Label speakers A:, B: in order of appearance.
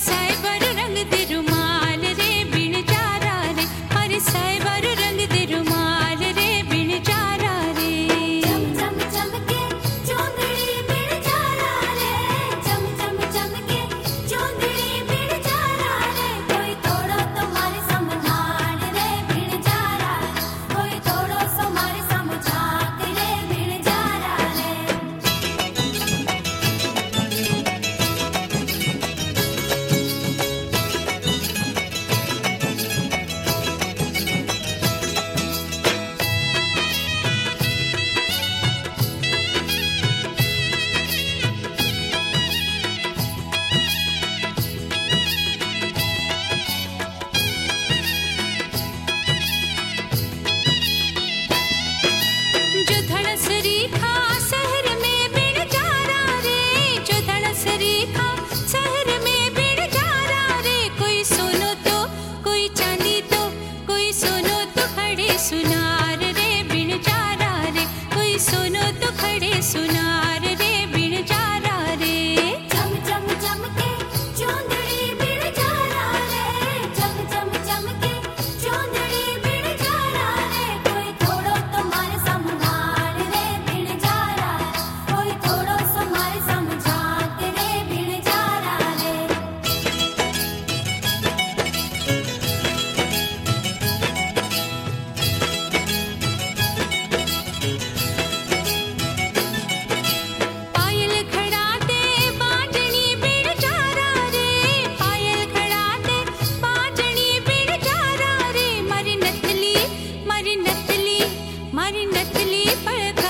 A: say पे था